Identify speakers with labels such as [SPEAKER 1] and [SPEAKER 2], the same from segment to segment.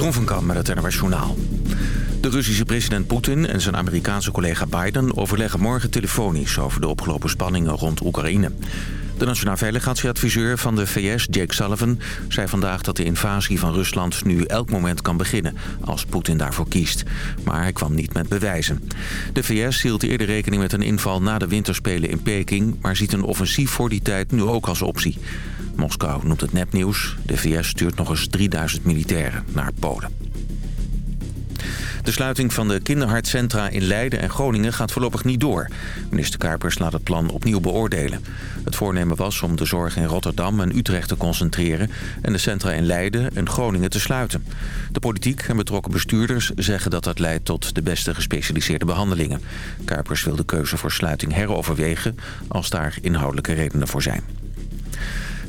[SPEAKER 1] Jeroen van Kam met het NRW Journaal. De Russische president Poetin en zijn Amerikaanse collega Biden... overleggen morgen telefonisch over de opgelopen spanningen rond Oekraïne. De nationaal veiligheidsadviseur van de VS, Jake Sullivan... zei vandaag dat de invasie van Rusland nu elk moment kan beginnen... als Poetin daarvoor kiest. Maar hij kwam niet met bewijzen. De VS hield eerder rekening met een inval na de winterspelen in Peking... maar ziet een offensief voor die tijd nu ook als optie. Moskou noemt het nepnieuws. De VS stuurt nog eens 3000 militairen naar Polen. De sluiting van de kinderhartcentra in Leiden en Groningen gaat voorlopig niet door. Minister Kuipers laat het plan opnieuw beoordelen. Het voornemen was om de zorg in Rotterdam en Utrecht te concentreren... en de centra in Leiden en Groningen te sluiten. De politiek en betrokken bestuurders zeggen dat dat leidt tot de beste gespecialiseerde behandelingen. Kuipers wil de keuze voor sluiting heroverwegen als daar inhoudelijke redenen voor zijn.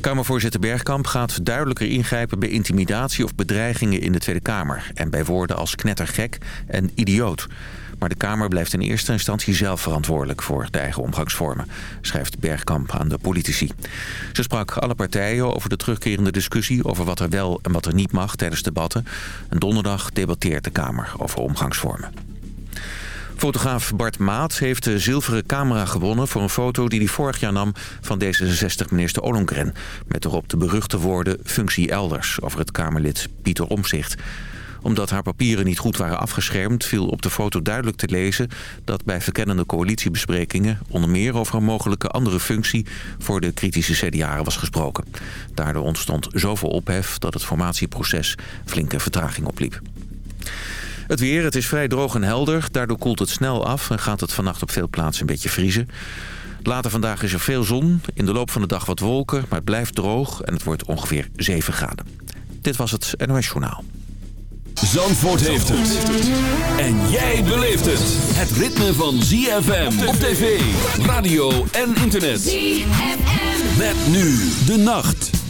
[SPEAKER 1] Kamervoorzitter Bergkamp gaat duidelijker ingrijpen bij intimidatie of bedreigingen in de Tweede Kamer. En bij woorden als knettergek en idioot. Maar de Kamer blijft in eerste instantie zelf verantwoordelijk voor de eigen omgangsvormen, schrijft Bergkamp aan de politici. Ze sprak alle partijen over de terugkerende discussie over wat er wel en wat er niet mag tijdens debatten. En donderdag debatteert de Kamer over omgangsvormen. Fotograaf Bart Maat heeft de zilveren camera gewonnen... voor een foto die hij vorig jaar nam van D66-minister Ollongren... met erop de beruchte woorden functie elders... over het Kamerlid Pieter Omzicht omdat haar papieren niet goed waren afgeschermd... viel op de foto duidelijk te lezen dat bij verkennende coalitiebesprekingen... onder meer over een mogelijke andere functie voor de kritische CDA'en was gesproken. Daardoor ontstond zoveel ophef dat het formatieproces flinke vertraging opliep. Het weer, het is vrij droog en helder. Daardoor koelt het snel af en gaat het vannacht op veel plaatsen een beetje vriezen. Later vandaag is er veel zon. In de loop van de dag wat wolken, maar het blijft droog en het wordt ongeveer 7 graden. Dit was het NOS Journaal.
[SPEAKER 2] Zandvoort heeft het. En jij beleeft het. Het ritme van ZFM op tv, radio en internet. ZFM. Met nu de nacht.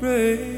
[SPEAKER 3] break.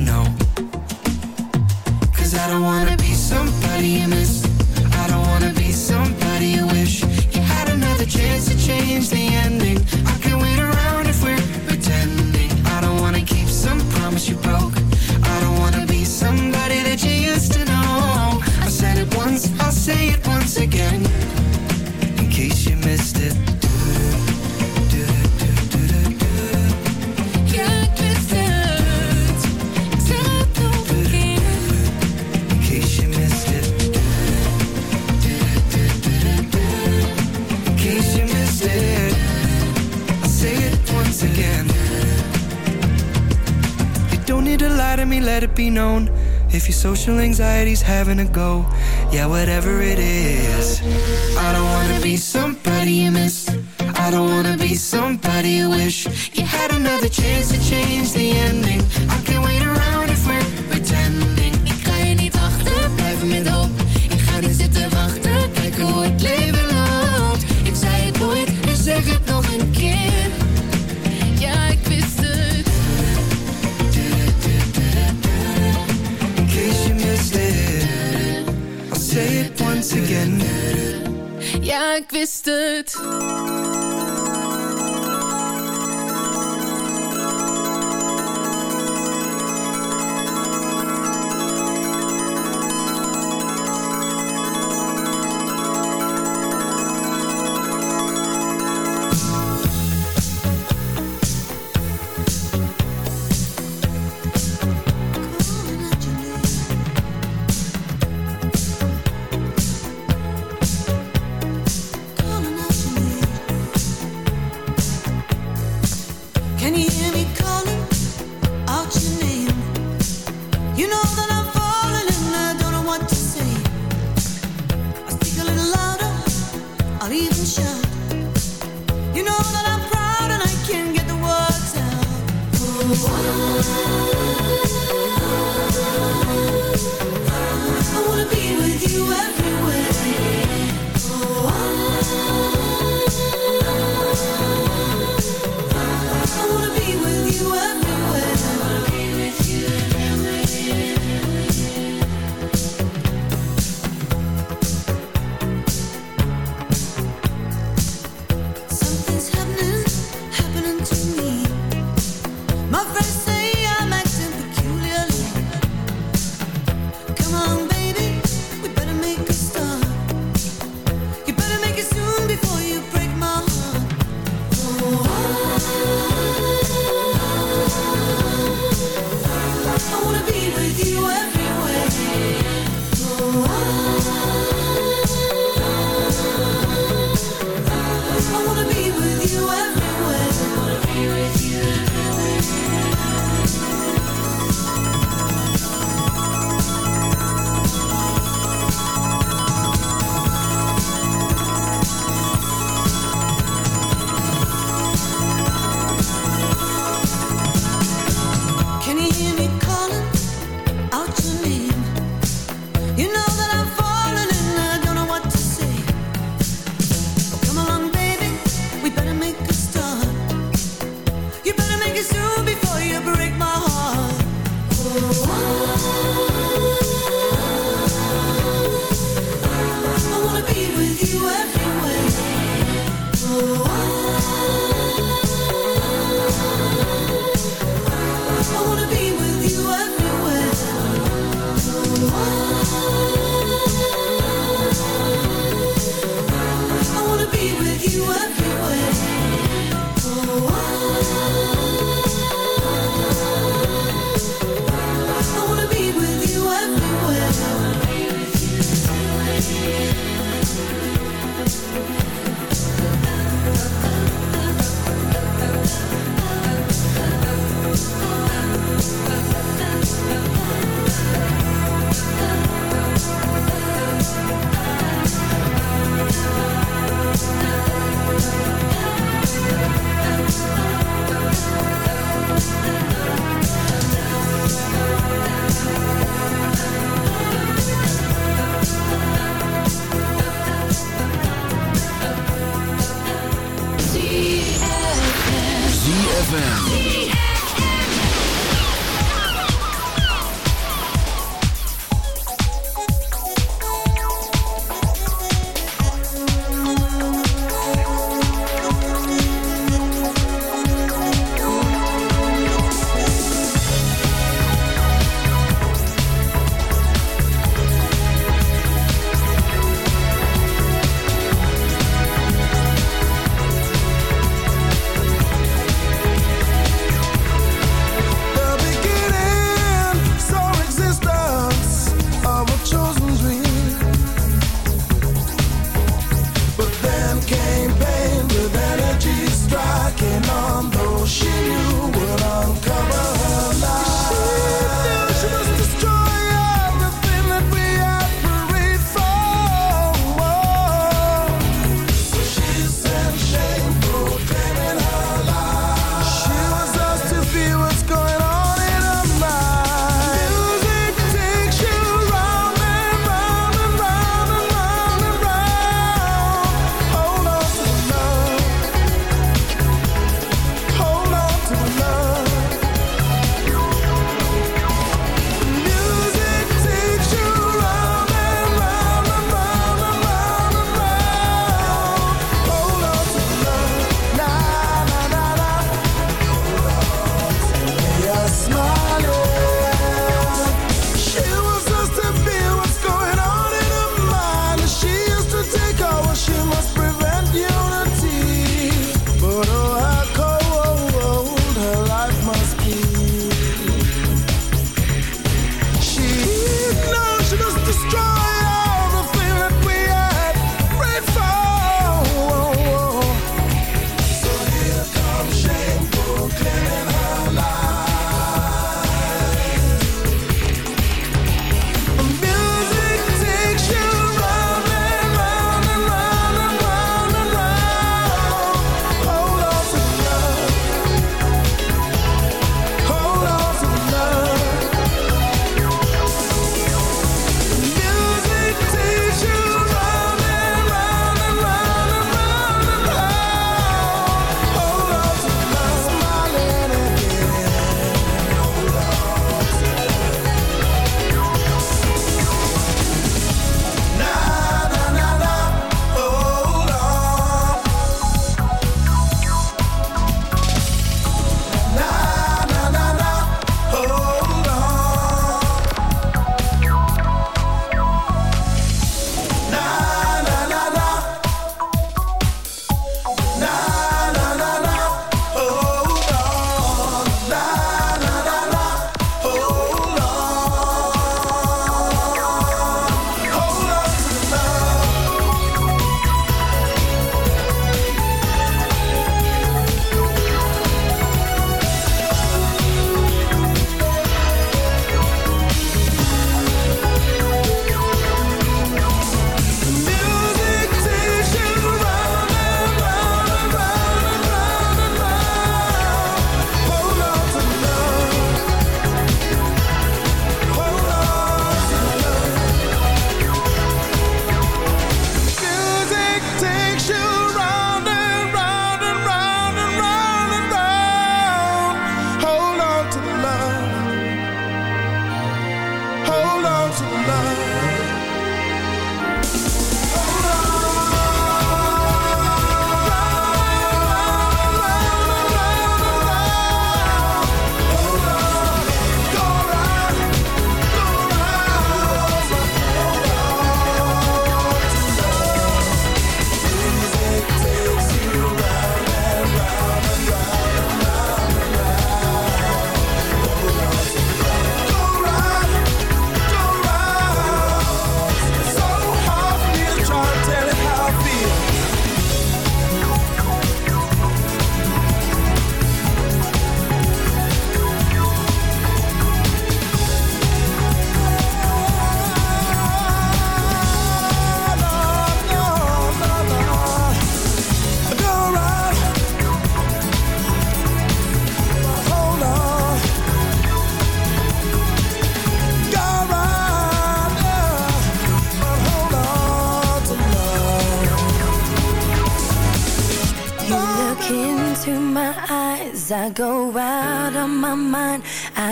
[SPEAKER 3] he's having a go. Yeah, whatever it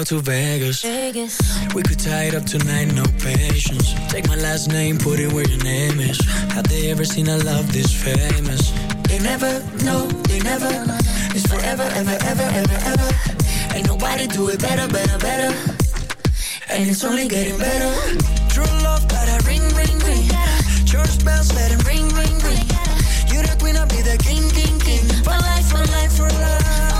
[SPEAKER 4] out to Vegas.
[SPEAKER 5] Vegas.
[SPEAKER 4] We could tie it up tonight, no patience. Take my last name, put it where your name is. Have they ever seen a love this famous? They never, no, they never. It's forever, ever, ever, ever, ever. Ain't nobody do it better, better, better. And it's only getting better. True love, better. Ring, ring, ring. Church bells, let it ring, ring, ring. You're the queen, I'll be the king, king, king. For life, for life, for life.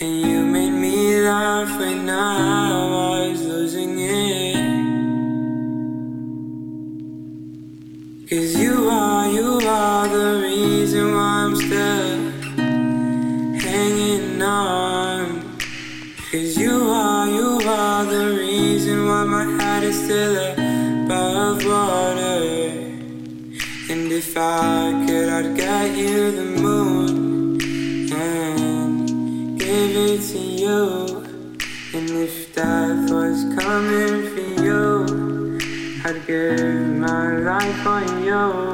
[SPEAKER 6] And you made me laugh when I was losing it. Cause you are, you are the reason why I'm still hanging on. Cause you are, you are the reason why my head is still above water. And if I could, I'd get you the coming for you. I'd give my life for you.